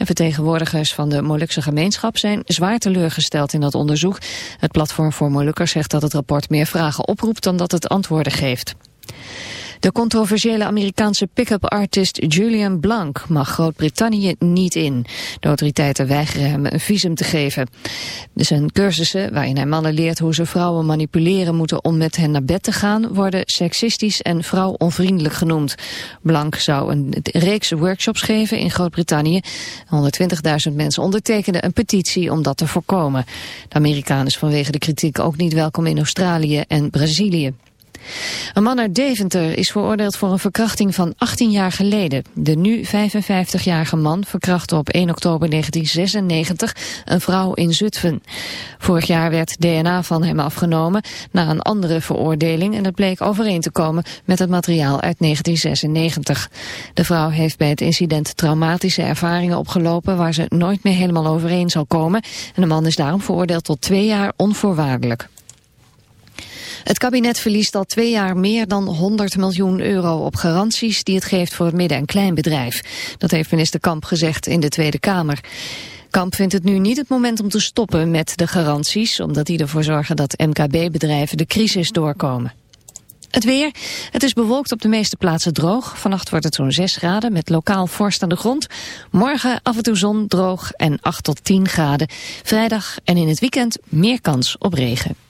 En vertegenwoordigers van de Molukse gemeenschap zijn zwaar teleurgesteld in dat onderzoek. Het platform voor Molukkers zegt dat het rapport meer vragen oproept dan dat het antwoorden geeft. De controversiële Amerikaanse pick-up artist Julian Blanc mag Groot-Brittannië niet in. De autoriteiten weigeren hem een visum te geven. Zijn cursussen, waarin hij mannen leert hoe ze vrouwen manipuleren moeten om met hen naar bed te gaan, worden seksistisch en vrouwonvriendelijk genoemd. Blanc zou een reeks workshops geven in Groot-Brittannië. 120.000 mensen ondertekenden een petitie om dat te voorkomen. De Amerikaan is vanwege de kritiek ook niet welkom in Australië en Brazilië. Een man uit Deventer is veroordeeld voor een verkrachting van 18 jaar geleden. De nu 55-jarige man verkrachtte op 1 oktober 1996 een vrouw in Zutphen. Vorig jaar werd DNA van hem afgenomen na een andere veroordeling... en het bleek overeen te komen met het materiaal uit 1996. De vrouw heeft bij het incident traumatische ervaringen opgelopen... waar ze nooit meer helemaal overeen zal komen. En de man is daarom veroordeeld tot twee jaar onvoorwaardelijk. Het kabinet verliest al twee jaar meer dan 100 miljoen euro op garanties die het geeft voor het midden- en kleinbedrijf. Dat heeft minister Kamp gezegd in de Tweede Kamer. Kamp vindt het nu niet het moment om te stoppen met de garanties, omdat die ervoor zorgen dat MKB-bedrijven de crisis doorkomen. Het weer. Het is bewolkt op de meeste plaatsen droog. Vannacht wordt het zo'n 6 graden met lokaal vorst aan de grond. Morgen af en toe zon, droog en 8 tot 10 graden. Vrijdag en in het weekend meer kans op regen.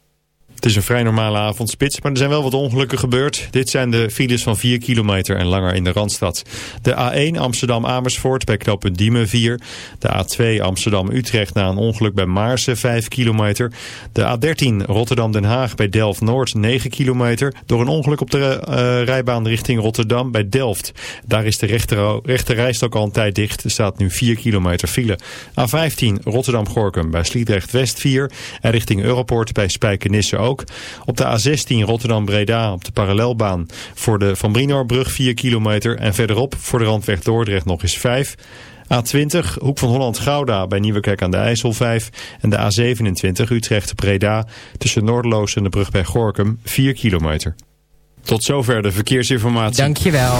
Het is een vrij normale avondspits, maar er zijn wel wat ongelukken gebeurd. Dit zijn de files van 4 kilometer en langer in de Randstad. De A1 Amsterdam-Amersfoort bij knooppunt Diemen 4. De A2 Amsterdam-Utrecht na een ongeluk bij Maarsen 5 kilometer. De A13 Rotterdam-Den Haag bij Delft-Noord 9 kilometer. Door een ongeluk op de uh, rijbaan richting Rotterdam bij Delft. Daar is de rechter, rechter rijstok al een tijd dicht. Er staat nu 4 kilometer file. A15 Rotterdam-Gorkum bij Sliedrecht-West 4. En richting Europoort bij Spijkenisse ook. Op de A16 Rotterdam-Breda op de parallelbaan voor de Van Brinoorbrug 4 kilometer. En verderop voor de randweg Dordrecht nog eens 5 A20, Hoek van Holland-Gouda bij Nieuwekerk aan de IJssel 5. En de A27, Utrecht-Breda tussen Noordeloos en de brug bij Gorkum 4 kilometer. Tot zover de verkeersinformatie. Dankjewel.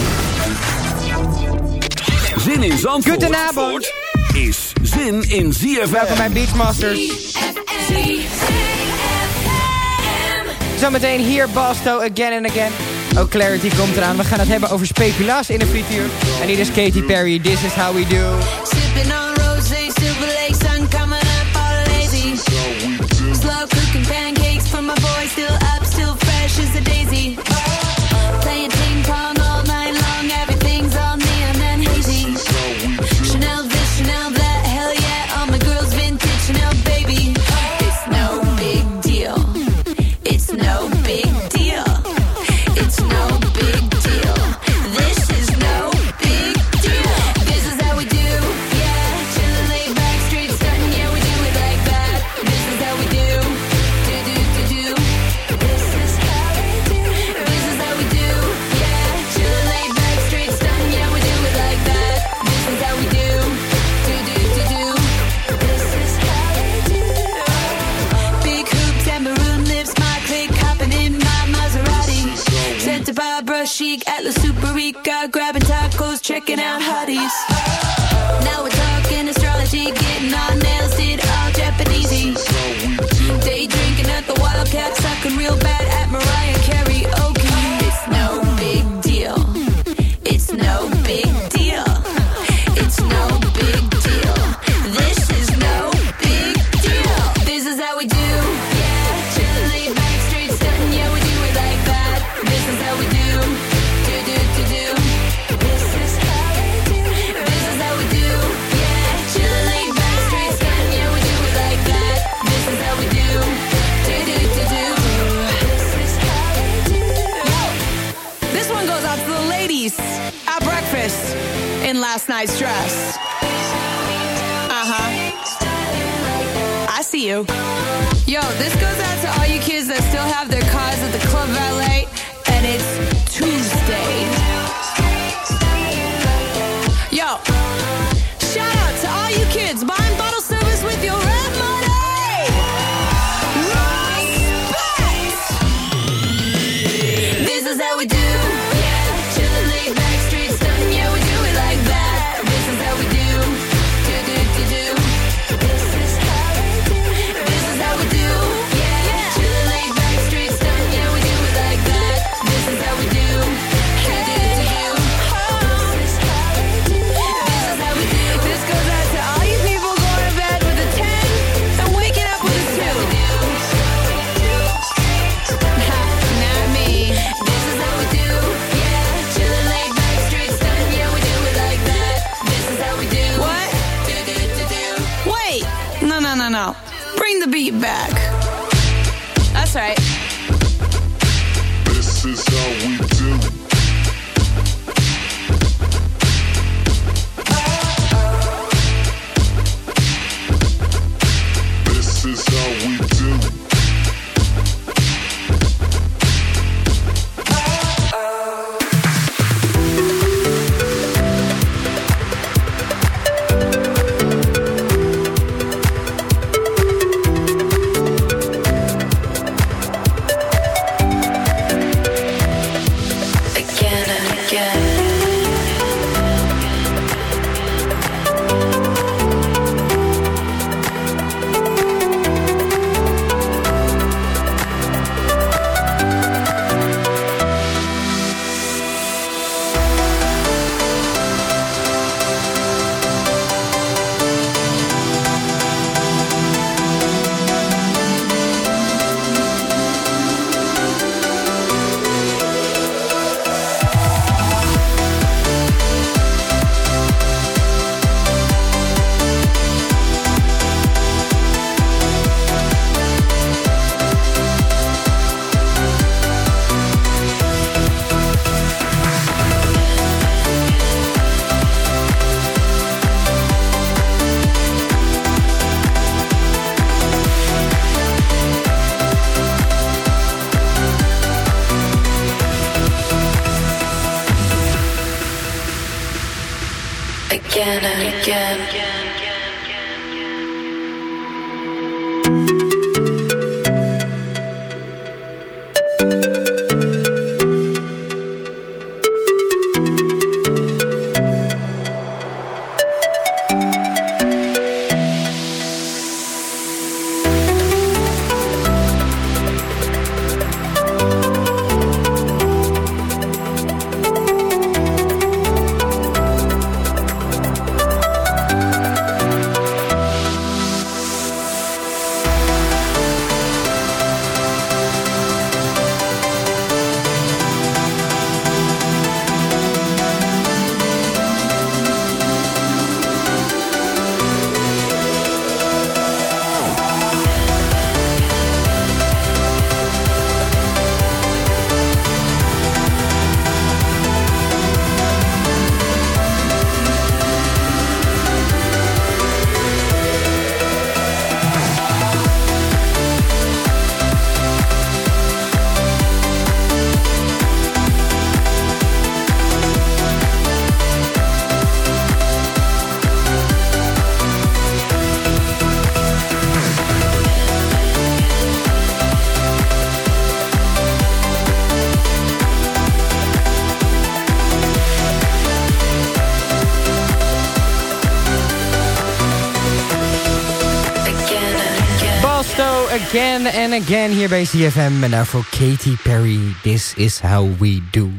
Zin in Zandvoort Goedenavond. is zin in ZFM. Welkom bij Beachmasters. Zometeen hier Basto again and again. Ook Clarity komt eraan. We gaan het hebben over speculatie in de frituur. En hier is Katy Perry. This is how we do. Out hotties. Again hier bij CFM. En daarvoor Katy Perry, This is How We Do.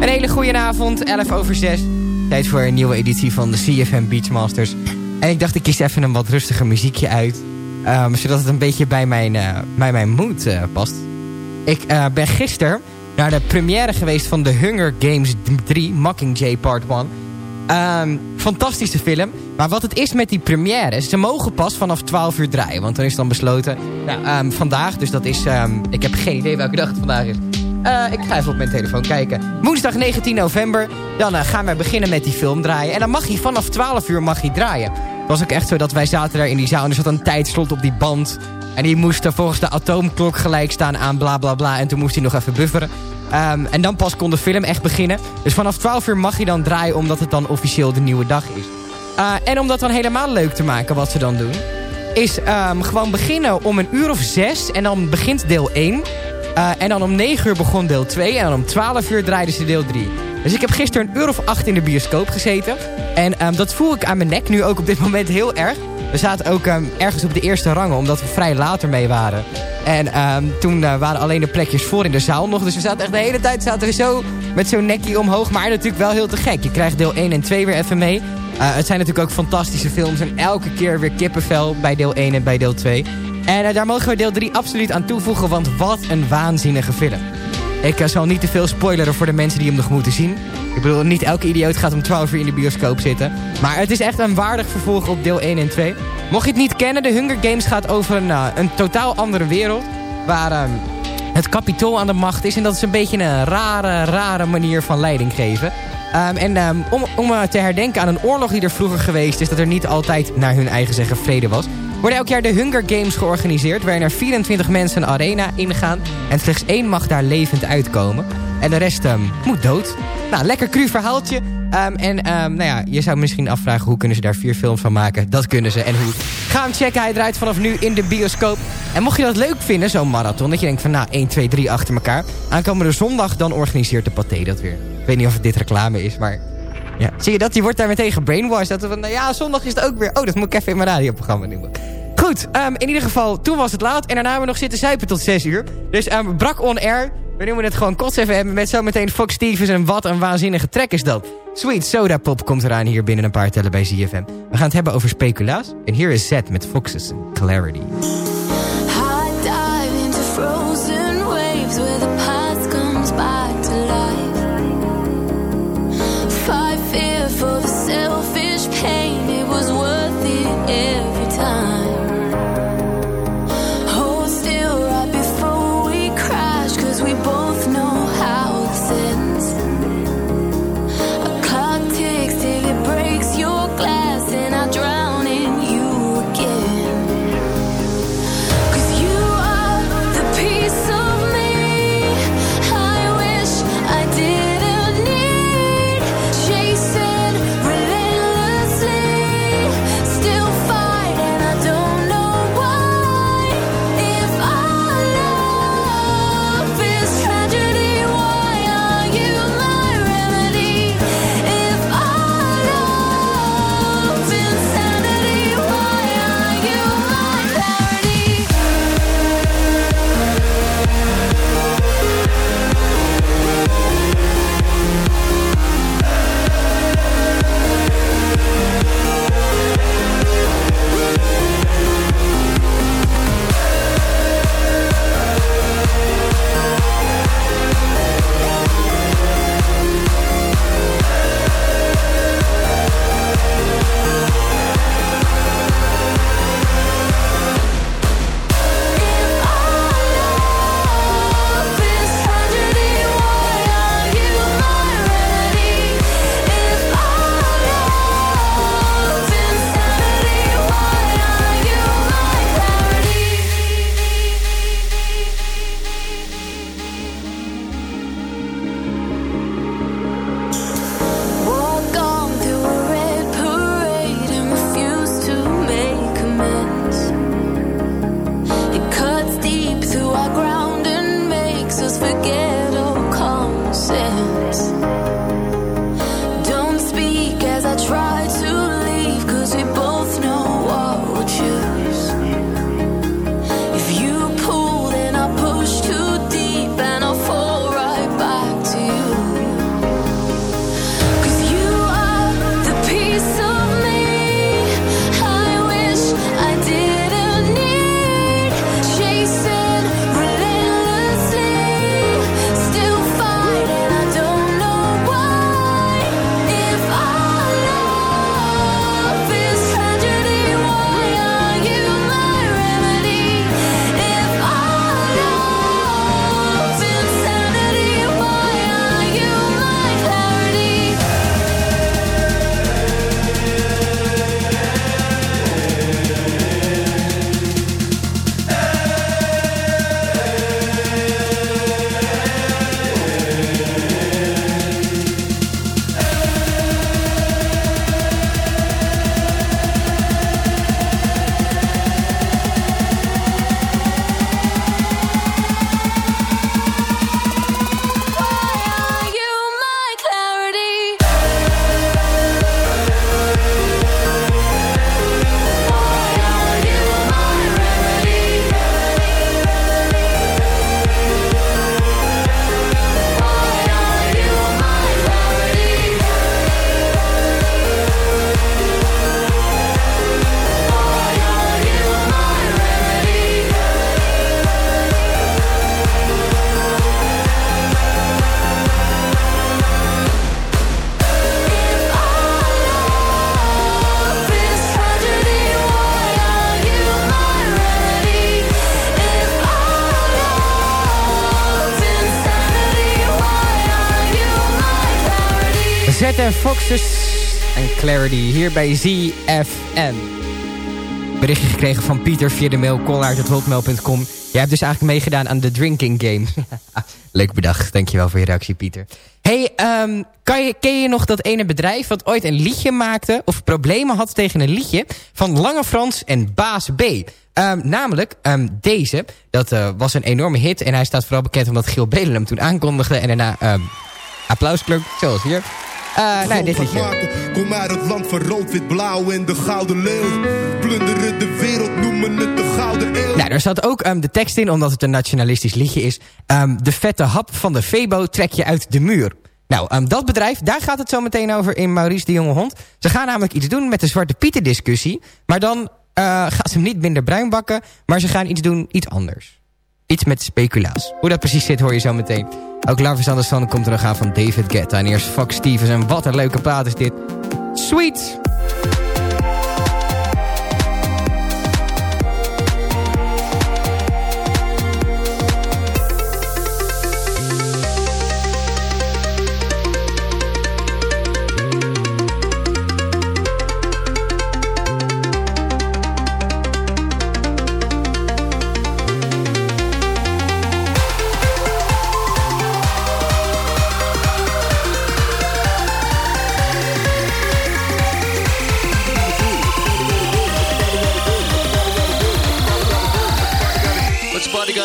Een hele goede avond, 11 over 6. Tijd voor een nieuwe editie van de CFM Beachmasters. En ik dacht, ik kies even een wat rustiger muziekje uit. Um, zodat het een beetje bij mijn, uh, bij mijn mood uh, past. Ik uh, ben gisteren naar de première geweest van The Hunger Games 3, Mockingjay Part 1. Um, fantastische film. Maar wat het is met die première, ze mogen pas vanaf 12 uur draaien. Want dan is dan besloten, nou, um, vandaag, dus dat is, um, ik heb geen idee welke dag het vandaag is. Uh, ik ga even op mijn telefoon kijken. Woensdag 19 november, dan uh, gaan we beginnen met die film draaien. En dan mag hij vanaf 12 uur mag hij draaien. Het was ook echt zo dat wij zaten daar in die zaal en er zat een tijdslot op die band. En die moest volgens de atoomklok gelijk staan aan bla bla bla. En toen moest hij nog even bufferen. Um, en dan pas kon de film echt beginnen. Dus vanaf 12 uur mag hij dan draaien omdat het dan officieel de nieuwe dag is. Uh, en om dat dan helemaal leuk te maken wat ze dan doen... is um, gewoon beginnen om een uur of zes en dan begint deel 1. Uh, en dan om 9 uur begon deel 2 en dan om 12 uur draaiden ze deel 3. Dus ik heb gisteren een uur of acht in de bioscoop gezeten. En um, dat voel ik aan mijn nek nu ook op dit moment heel erg. We zaten ook ergens op de eerste rangen, omdat we vrij later mee waren. En um, toen uh, waren alleen de plekjes voor in de zaal nog. Dus we zaten echt de hele tijd zaten zo met zo'n nekje omhoog. Maar natuurlijk wel heel te gek. Je krijgt deel 1 en 2 weer even mee. Uh, het zijn natuurlijk ook fantastische films. En elke keer weer kippenvel bij deel 1 en bij deel 2. En uh, daar mogen we deel 3 absoluut aan toevoegen. Want wat een waanzinnige film. Ik zal niet te veel spoileren voor de mensen die hem nog moeten zien. Ik bedoel, niet elke idioot gaat om 12 uur in de bioscoop zitten. Maar het is echt een waardig vervolg op deel 1 en 2. Mocht je het niet kennen, de Hunger Games gaat over een, uh, een totaal andere wereld. Waar um, het kapitool aan de macht is. En dat is een beetje een rare, rare manier van leiding geven. Um, en um, om, om uh, te herdenken aan een oorlog die er vroeger geweest is... dat er niet altijd naar hun eigen zeggen vrede was... worden elk jaar de Hunger Games georganiseerd... waarin er 24 mensen een arena ingaan... en slechts één mag daar levend uitkomen. En de rest moet dood. Nou, lekker cru verhaaltje. Um, en um, nou ja, je zou misschien afvragen hoe kunnen ze daar vier films van maken. Dat kunnen ze. En hoe? Ga hem checken. Hij draait vanaf nu in de bioscoop. En mocht je dat leuk vinden, zo'n marathon. Dat je denkt van nou 1, 2, 3 achter elkaar. Aankomende zondag dan organiseert de Pathé dat weer. Ik weet niet of het dit reclame is, maar... Ja. Zie je dat? Die wordt daar meteen gebrainwashed. Dat we van, nou ja, zondag is het ook weer. Oh, dat moet ik even in mijn radioprogramma noemen. Goed, um, in ieder geval, toen was het laat. En daarna hebben we nog zitten zuipen tot 6 uur. Dus um, brak on air. We noemen het gewoon kots even hebben met zometeen Fox Stevens. En wat een waanzinnige track is dat. Sweet Soda Pop komt eraan hier binnen een paar tellen bij ZFM. We gaan het hebben over speculaas. En hier is Z met Foxes en Clarity. Dive into frozen waves where the past comes back Clarity hier bij ZFM. Berichtje gekregen van Pieter via de mail collaert.hotmail.com. Jij hebt dus eigenlijk meegedaan aan de drinking game. Leuk bedacht, dankjewel voor je reactie Pieter. hey, um, kan je, ken je nog dat ene bedrijf wat ooit een liedje maakte... of problemen had tegen een liedje van Lange Frans en Baas B... Um, namelijk um, deze, dat uh, was een enorme hit... en hij staat vooral bekend omdat Gil Belen hem toen aankondigde... en daarna um, applausklok, zoals hier... Uh, nee, dit liedje. Kom uit het land van rood, wit, blauw en de gouden leeuw. Plunderen de wereld, noemen het de gouden eeuw. Nou, daar staat ook um, de tekst in, omdat het een nationalistisch liedje is. Um, de vette hap van de Febo trek je uit de muur. Nou, um, dat bedrijf, daar gaat het zo meteen over in Maurice de Jonge Hond. Ze gaan namelijk iets doen met de Zwarte Pieten discussie. Maar dan uh, gaan ze hem niet minder bruin bakken, maar ze gaan iets doen, iets anders. Iets met speculaas. Hoe dat precies zit, hoor je zo meteen. Ook Larvis Anderson komt er nog aan van David Guetta. En eerst Fox Stevens. En wat een leuke plaat is dit. Sweet!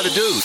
to do.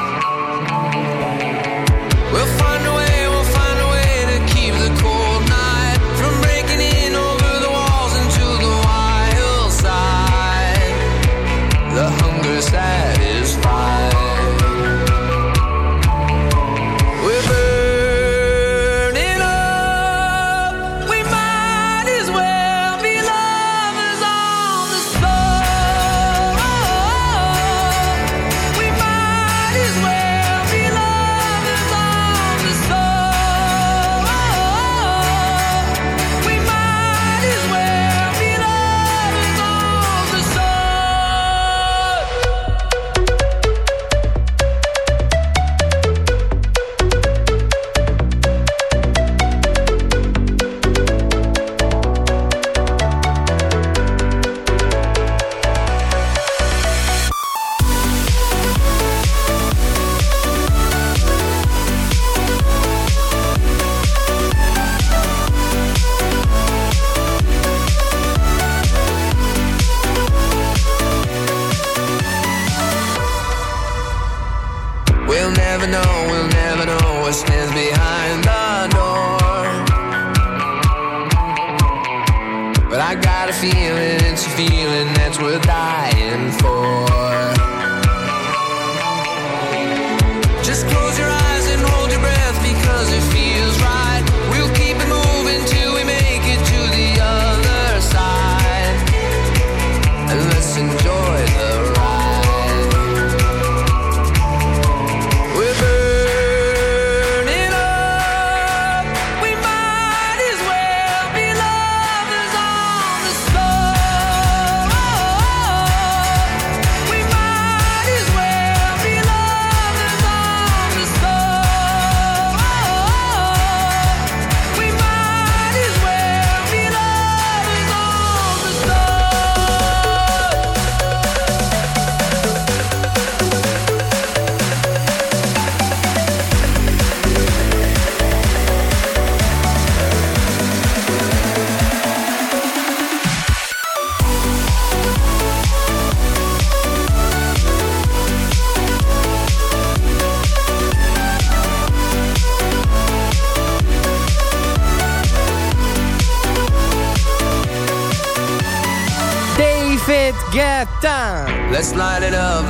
feeling, it's a feeling that's worth dying for.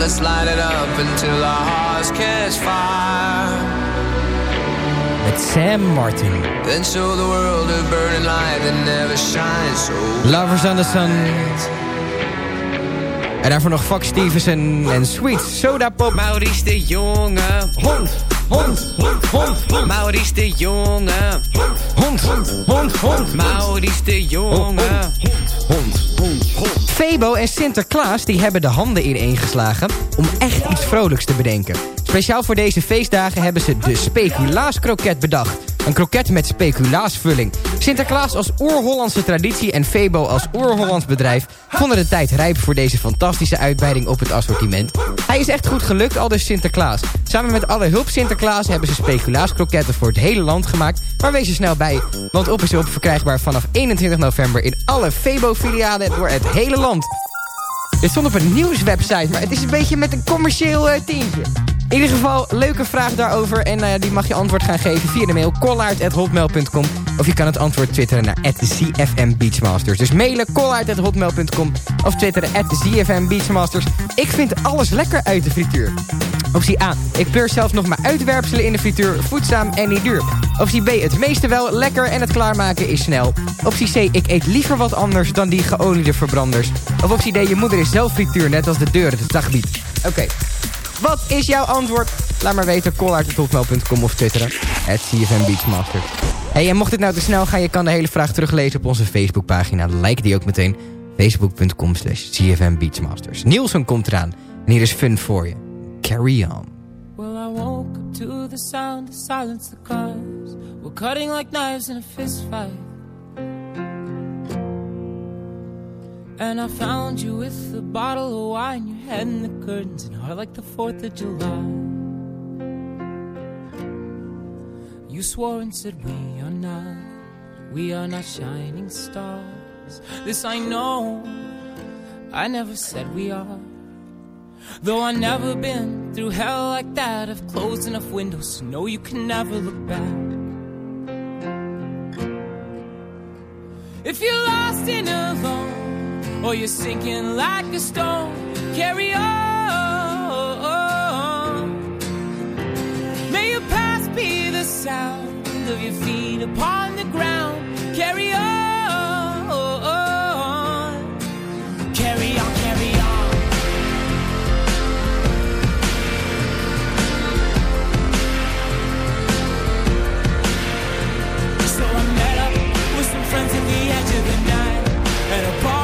Let's light it up until our hearts catch fire. Met Sam Martin. Then show the world a burning light that never shines so Lovers on the Sun. En daarvoor nog Fox Stevenson en Sweet Soda Pop. Maurice de Jonge. Hond, hond, hond, hond. Maurice de Jonge. Hond, hond, hond. Maurice de Jonge. Febo en Sinterklaas die hebben de handen ineengeslagen om echt iets vrolijks te bedenken. Speciaal voor deze feestdagen hebben ze de speculaaskroket bedacht. Een kroket met speculaasvulling. Sinterklaas als oer-Hollandse traditie en Febo als oer-Hollands bedrijf... vonden de tijd rijp voor deze fantastische uitbreiding op het assortiment. Hij is echt goed gelukt, al dus Sinterklaas. Samen met alle hulp Sinterklaas hebben ze speculaaskroketten voor het hele land gemaakt. Maar wees er snel bij, want op is op verkrijgbaar vanaf 21 november... in alle Febo-filialen door het hele land. Dit stond op een nieuwswebsite, maar het is een beetje met een commercieel uh. In ieder geval, leuke vraag daarover. En uh, die mag je antwoord gaan geven via de mail kollaard.hotmail.com. Of je kan het antwoord twitteren naar ZFM Beachmasters. Dus mailen kollaard.hotmail.com of twitteren ZFM Beachmasters. Ik vind alles lekker uit de frituur. Optie A. Ik pleur zelfs nog maar uitwerpselen in de frituur. Voedzaam en niet duur. Optie B. Het meeste wel lekker en het klaarmaken is snel. Optie C. Ik eet liever wat anders dan die geoliede verbranders. Of optie D. Je moeder is zelf frituur, net als de deur het dag biedt. Oké. Wat is jouw antwoord? Laat maar weten, kollaard.hotmail.com of twitteren. At CFM Beachmaster. Hey, en mocht dit nou te snel gaan, je kan de hele vraag teruglezen op onze Facebookpagina. Like die ook meteen. Facebook.com slash CFM Beachmasters. Nielsen komt eraan. En hier is fun voor je. Carry on. Well, I woke up to the sound of silence. The cars were cutting like knives in a fist And I found you with a bottle of wine, your head in the curtains, and heart like the 4th of July. You swore and said, We are not, we are not shining stars. This I know, I never said we are. Though I've never been through hell like that, I've closed enough windows to know you can never look back. If you're lost and alone, or you're sinking like a stone, carry on. May your past be the sound of your feet upon the ground. Carry on. Carry on, carry on. So I met up with some friends at the edge of the night at a bar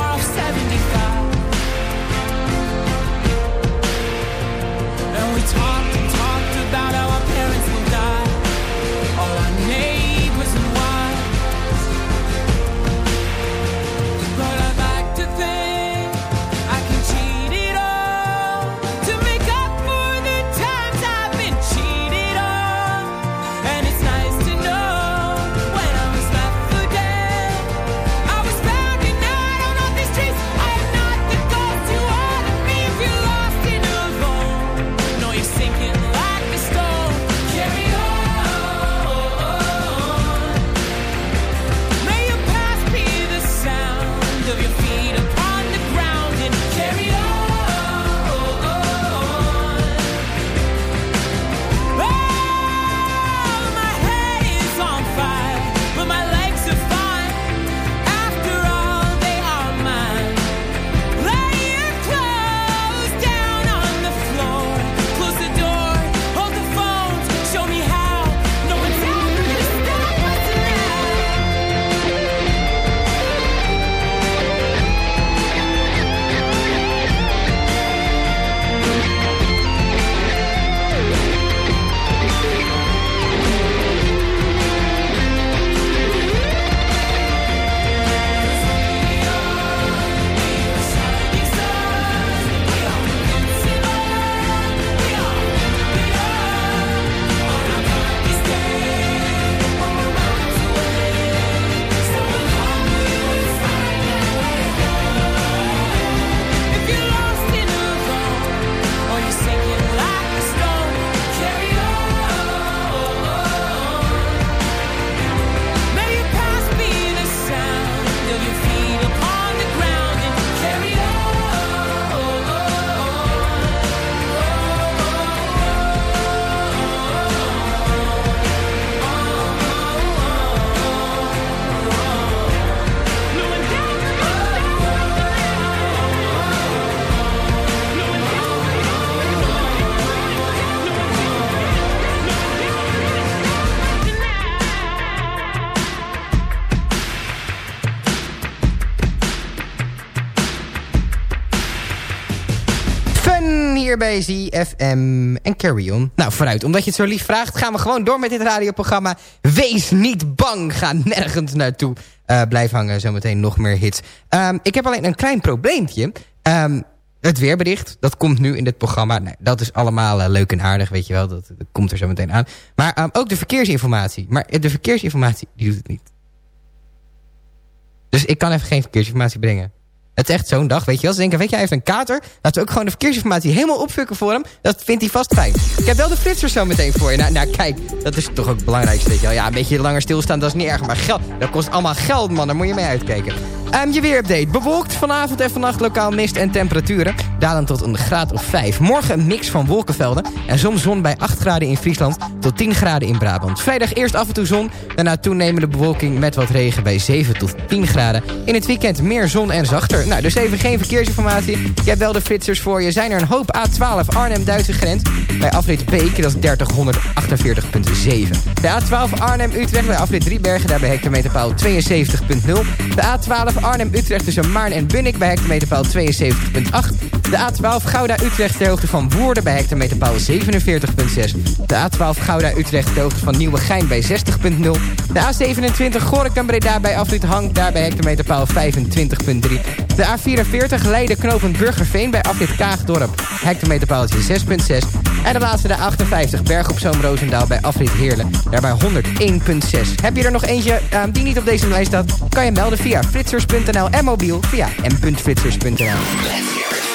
hier bij ZFM en Carry On. Nou, vooruit. Omdat je het zo lief vraagt, gaan we gewoon door met dit radioprogramma. Wees niet bang. Ga nergens naartoe. Eh, blijf hangen, zometeen nog meer hits. Ehm, ik heb alleen een klein probleempje. Ehm, het weerbericht, dat komt nu in dit programma. Nee, dat is allemaal eh, leuk en aardig, weet je wel. Dat, komt er zo meteen aan. Maar ehm, ook de verkeersinformatie. Maar de verkeersinformatie, die doet het niet. Dus ik kan even geen verkeersinformatie brengen. Het is echt zo'n dag, weet je wel. Ze denken, weet je, hij heeft een kater. Laten we ook gewoon de verkeersinformatie helemaal opfukken voor hem. Dat vindt hij vast fijn. Ik heb wel de flitsers zo meteen voor je. Nou, nou kijk, dat is toch ook het belangrijkste, weet je wel. Ja, een beetje langer stilstaan, dat is niet erg. Maar geld, dat kost allemaal geld, man. Daar moet je mee uitkijken. Ehm, je weerupdate. Bewolkt vanavond en vannacht lokaal mist en temperaturen. Dalen tot een graad of 5. Morgen een mix van wolkenvelden. En soms zon bij 8 graden in Friesland tot 10 graden in Brabant. Vrijdag eerst af en toe zon. Daarna toenemende bewolking met wat regen bij 7 tot 10 graden. In het weekend meer zon en zachter. Nou, dus even geen verkeersinformatie. Je hebt wel de flitsers voor je. Zijn er een hoop A12 Arnhem-Duitse grens. Bij afrit Beek, dat is 3048.7. De A12 Arnhem-Utrecht bij afrit Driebergen. Daar bij hectometerpaal 72.0. De A12 Arnhem-Utrecht tussen Maarn en Bunnik bij hectometerpaal 72.8. De A12 Gouda-Utrecht ter hoogte van Woerden bij hectometerpaal 47.6. De A12 Gouda-Utrecht ter hoogte van Nieuwegein bij 60.0. De A27 Gorinchem-Breda bij afrit Hank daar bij hectometerpaal 25.3. De A44 Leiden knopend Burgerveen bij afrit Kaagdorp hectometerpaaltje 6.6. En de laatste de A58 Berg op Zoom Roosendaal bij afrit Heerlen daarbij 101.6. Heb je er nog eentje uh, die niet op deze lijst staat? Kan je melden via flitsers.nl en mobiel via m.flitsers.nl.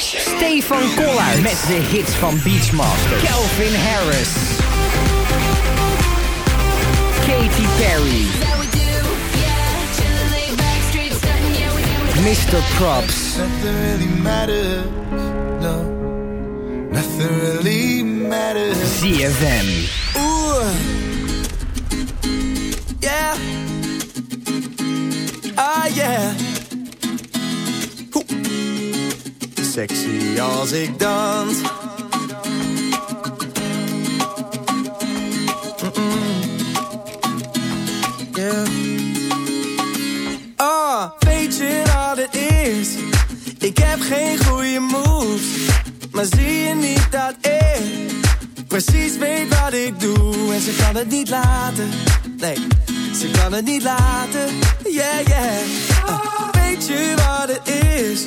Stefan Koller met de hits van Beachmaster. Calvin Harris. Katy Perry. Mr. Props. Nothing really matters. No. Nothing really matters. ZFM. Ooh. Yeah. Ah, yeah. Sexy als ik dans. Yeah. Ah, weet je wat het is? Ik heb geen goede moves. Maar zie je niet dat ik precies weet wat ik doe? En ze kan het niet laten. Nee, ze kan het niet laten. Yeah, yeah. Ah, weet je wat het is?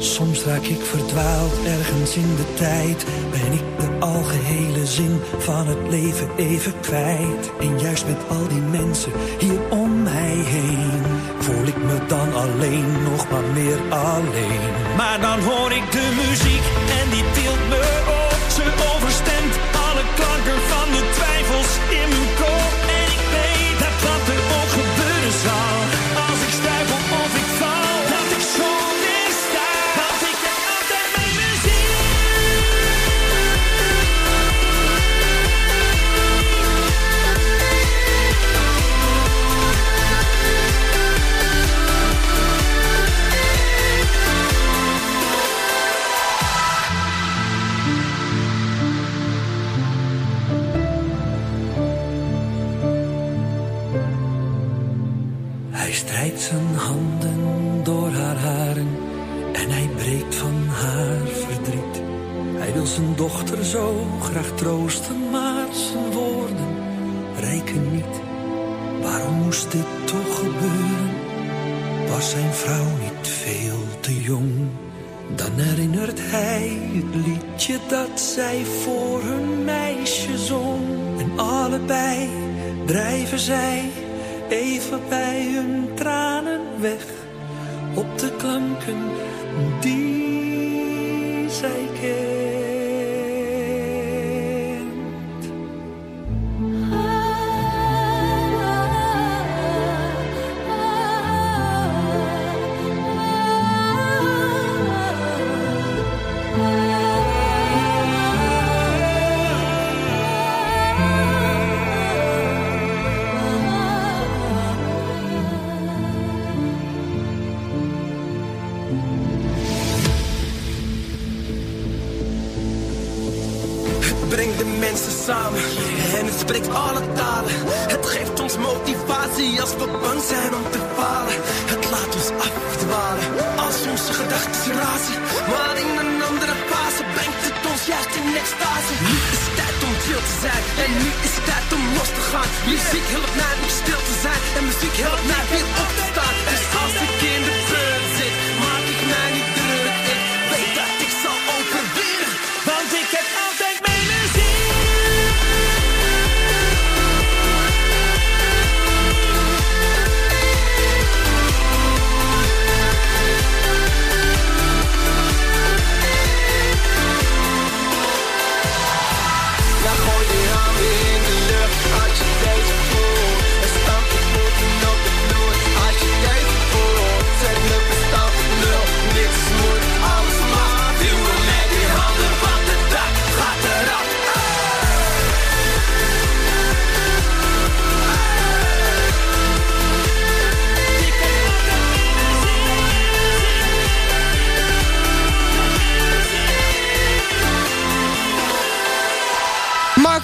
Soms raak ik verdwaald ergens in de tijd. Ben ik de algehele zin van het leven even kwijt. En juist met al die mensen hier om mij heen. Voel ik me dan alleen, nog maar meer alleen. Maar dan hoor ik de muziek en die tilt me op. Ze overstemt alle klanken Muziek helpt mij om stil te zijn en muziek helpt mij weer op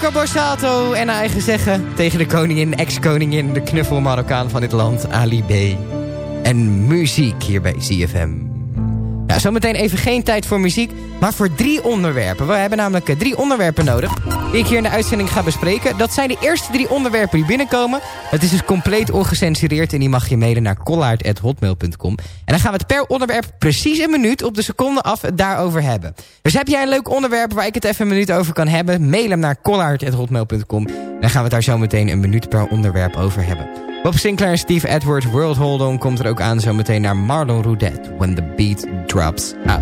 Marco Borsato en naar eigen zeggen tegen de koningin, ex-koningin, de knuffel Marokkaan van dit land, Ali B. En muziek hier bij CFM. Ja, zometeen even geen tijd voor muziek, maar voor drie onderwerpen. We hebben namelijk eh, drie onderwerpen nodig die ik hier in de uitzending ga bespreken. Dat zijn de eerste drie onderwerpen die binnenkomen. Het is dus compleet ongecensureerd en die mag je mailen naar kollaard.hotmail.com. En dan gaan we het per onderwerp precies een minuut op de seconde af daarover hebben. Dus heb jij een leuk onderwerp waar ik het even een minuut over kan hebben? Mail hem naar kollaard.hotmail.com. Dan gaan we het daar zo meteen een minuut per onderwerp over hebben. Bob Sinclair en Steve Edwards World Hold On komt er ook aan zometeen naar Marlon Roudet. When the beat drops out.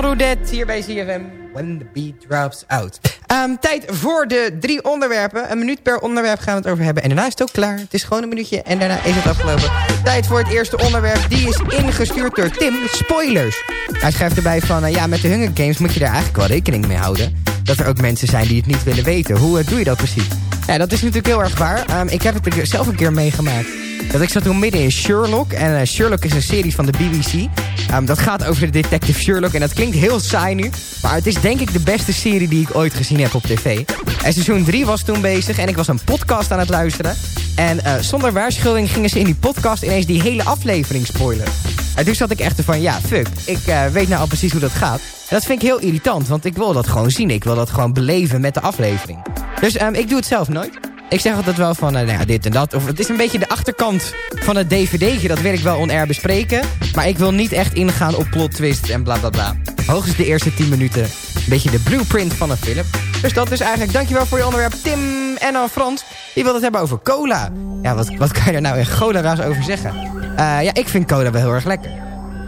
Roudet hier bij CFM. When the beat drops out. Ehm, tijd voor de drie onderwerpen. Een minuut per onderwerp gaan we het over hebben. En daarna is het ook klaar. Het is gewoon een minuutje en daarna is het afgelopen. Tijd voor het eerste onderwerp. Die is ingestuurd door Tim. Spoilers. Hij schrijft erbij van... eh, ja, met de Hunger Games moet je daar eigenlijk wel rekening mee houden. Dat er ook mensen zijn die het niet willen weten. Hoe eh, doe je dat precies? Ja, dat is natuurlijk heel erg waar. Ehm, ik heb het zelf een keer meegemaakt. Dat ik zat toen midden in Sherlock. En eh, Sherlock is een serie van de BBC. Ehm, dat gaat over de detective Sherlock. En dat klinkt heel saai nu. Maar het is denk ik de beste serie die ik ooit gezien heb op tv. En seizoen 3 was toen bezig. En ik was een podcast aan het luisteren. En eh, zonder waarschuwing gingen ze in die podcast ineens die hele aflevering spoilen. En toen zat ik echt van, ja, fuck. Ik eh, weet nou al precies hoe dat gaat. En dat vind ik heel irritant. Want ik wil dat gewoon zien. Ik wil dat gewoon beleven met de aflevering. Dus ehm, ik doe het zelf nooit. Ik zeg altijd wel van, eh, nou ja, dit en dat. Of het is een beetje de achterkant van het dvd'tje. Dat wil ik wel on-air bespreken. Maar ik wil niet echt ingaan op plot twists en bla bla bla. Hoogstens de eerste 10 minuten. Een beetje de blueprint van een film. Dus dat is eigenlijk, dankjewel voor je onderwerp Tim en dan Frans. Die wil het hebben over cola. Ja, wat, wat kan je er nou in cola over zeggen? Eh, ja, ik vind cola wel heel erg lekker.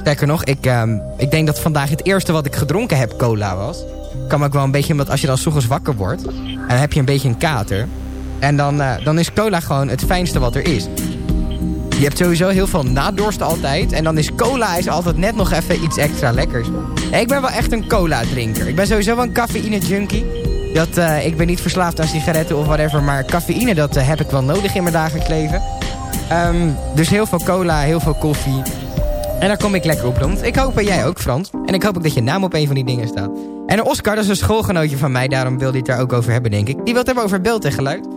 Sterker nog, ik, ehm, ik denk dat vandaag het eerste wat ik gedronken heb cola was. Kan ook wel een beetje, omdat als je dan s wakker wordt... en dan heb je een beetje een kater... En dan, eh, dan is cola gewoon het fijnste wat er is. Je hebt sowieso heel veel nadorst altijd. En dan is cola is altijd net nog even iets extra lekkers. Ik ben wel echt een cola drinker. Ik ben sowieso wel een cafeïne junkie. Dat, eh, ik ben niet verslaafd aan sigaretten of whatever. Maar cafeïne dat eh, heb ik wel nodig in mijn dagelijks leven. Ehm, dus heel veel cola, heel veel koffie. En daar kom ik lekker op rond. Ik hoop dat jij ook, Frans. En ik hoop ook dat je naam op een van die dingen staat. En Oscar, dat is een schoolgenootje van mij. Daarom wilde hij het daar ook over hebben, denk ik. Die wil het hebben over beeld en geluid.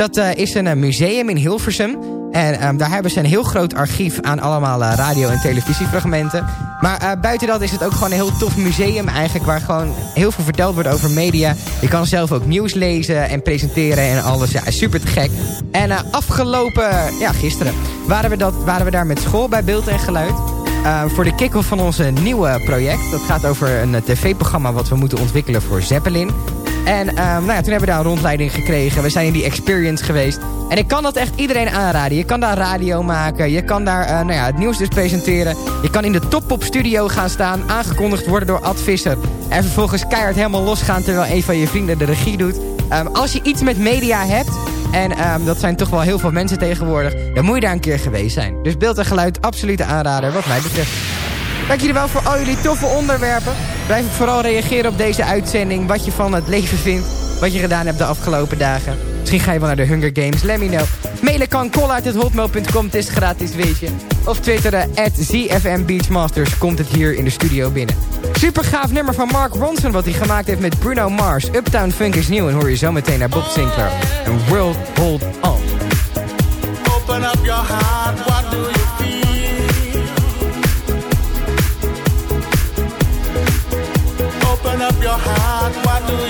Dat uh, is een uh, museum in Hilversum. En ehm, daar hebben ze een heel groot archief aan allemaal eh, radio- en televisiefragmenten. Maar eh, buiten dat is het ook gewoon een heel tof museum eigenlijk... waar gewoon heel veel verteld wordt over media. Je kan zelf ook nieuws lezen en presenteren en alles. Ja, super te gek. En eh, afgelopen, ja, gisteren waren we, dat, waren we daar met school bij Beeld en Geluid. Voor de kick-off van onze nieuwe project. Dat gaat over een tv-programma wat we moeten ontwikkelen voor Zeppelin. En uh, nou ja, toen hebben we daar een rondleiding gekregen. We zijn in die experience geweest. En ik kan dat echt iedereen aanraden. Je kan daar radio maken. Je kan daar nou ja, het nieuws dus presenteren. Je kan in de Top-Pop Studio gaan staan. Aangekondigd worden door Ad Visser. En vervolgens keihard helemaal losgaan terwijl een van je vrienden de regie doet. Um, als je iets met media hebt... En um, dat zijn toch wel heel veel mensen tegenwoordig. Dan moet je daar een keer geweest zijn. Dus beeld en geluid, absolute aanrader wat mij betreft. Dank jullie wel voor al jullie toffe onderwerpen. Blijf vooral reageren op deze uitzending. Wat je van het leven vindt. Wat je gedaan hebt de afgelopen dagen. Misschien ga je wel naar de Hunger Games. Let me know. Mailen kan hotmail.com. Het is gratis, weet je. Of twitteren at ZFM Beachmasters. Komt het hier in de studio binnen. Super gaaf nummer van Mark Ronson. Wat hij gemaakt heeft met Bruno Mars. Uptown Funk is nieuw. En hoor je zo meteen naar Bob Sinclair. En World Hold On. Open up your heart. Your heart. What do you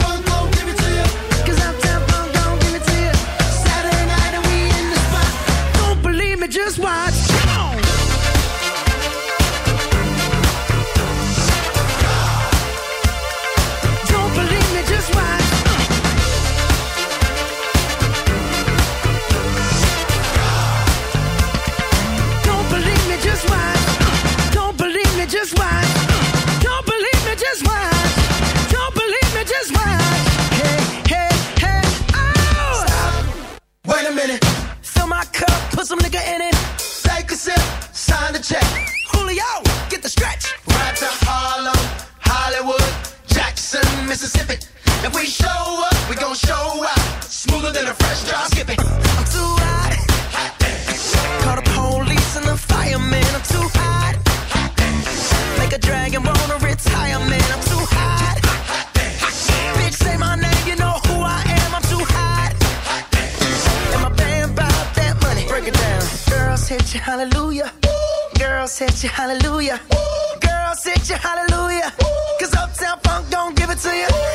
Mississippi. If we show up, we gon' show out. Smoother than a fresh drop skipping. I'm too hot. hot Call the police and the firemen. I'm too hot. hot Make a dragon wanna retire, man. I'm too hot. hot Bitch, say my name, you know who I am. I'm too hot. And my band bought that money. Break it down. Girls hit you, hallelujah. Ooh. Girls hit you, hallelujah. Ooh Y'all sit you hallelujah. Cause Uptown Funk don't give it to you.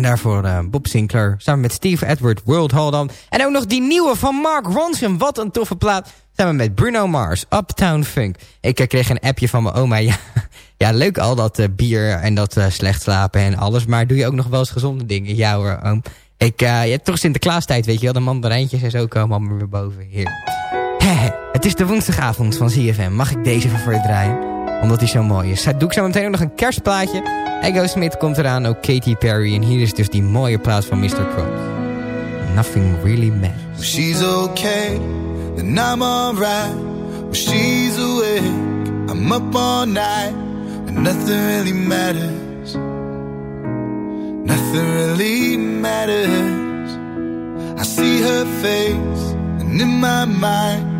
En daarvoor eh, Bob Sinclair samen met Steve Edward, World Hold On. En ook nog die nieuwe van Mark Ronson. Wat een toffe plaat. Samen met Bruno Mars, Uptown Funk. Ik eh, kreeg een appje van mijn oma. Ja, leuk al dat eh, bier en dat slecht slapen en alles. Maar doe je ook nog wel eens gezonde dingen? Ja hoor, oom. Ik, je hebt toch Sinterklaastijd, weet je wel. De mandarijntjes en zo komen allemaal weer boven. Hier. Het is de woensdagavond van ZFM. Mag ik deze even voor je draaien? Omdat hij zo mooi is. Doe ik zo meteen ook nog een kerstplaatje. Ego Smith komt eraan, ook Katy Perry. En hier is dus die mooie plaat van Mr. Probst. Nothing really matters. She's okay, then I'm alright. She's awake, I'm up all night. And nothing really matters. Nothing really matters. I see her face, and in my mind,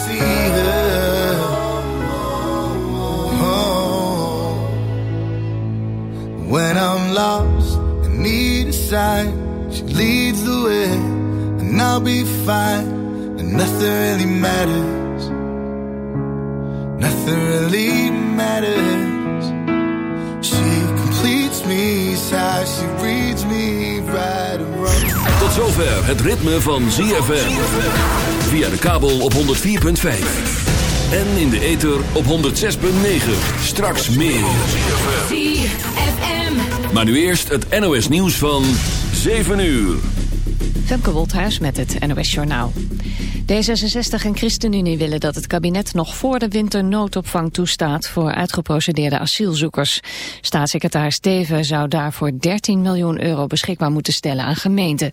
sign, she leads the way, and I'll be fine. And nothing really matters. Nothing really matters. She completes me, sighs, she reads me right and wrong. Tot zover het ritme van ZFM. Via de kabel op 104.5. En in de ether op 106.9. Straks meer. Maar nu eerst het NOS nieuws van 7 uur. Femke Wolthuis met het NOS Journaal. D66 en ChristenUnie willen dat het kabinet nog voor de winter noodopvang toestaat voor uitgeprocedeerde asielzoekers. Staatssecretaris Steven zou daarvoor 13 miljoen euro beschikbaar moeten stellen aan gemeenten.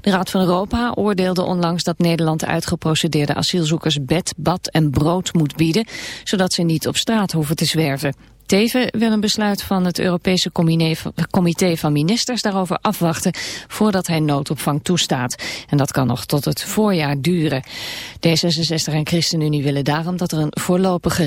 De Raad van Europa oordeelde onlangs dat Nederland uitgeprocedeerde asielzoekers bed, bad en brood moet bieden, zodat ze niet op straat hoeven te zwerven. Teven wil een besluit van het Europese comité van ministers daarover afwachten voordat hij noodopvang toestaat. En dat kan nog tot het voorjaar duren. D66 en ChristenUnie willen daarom dat er een voorlopige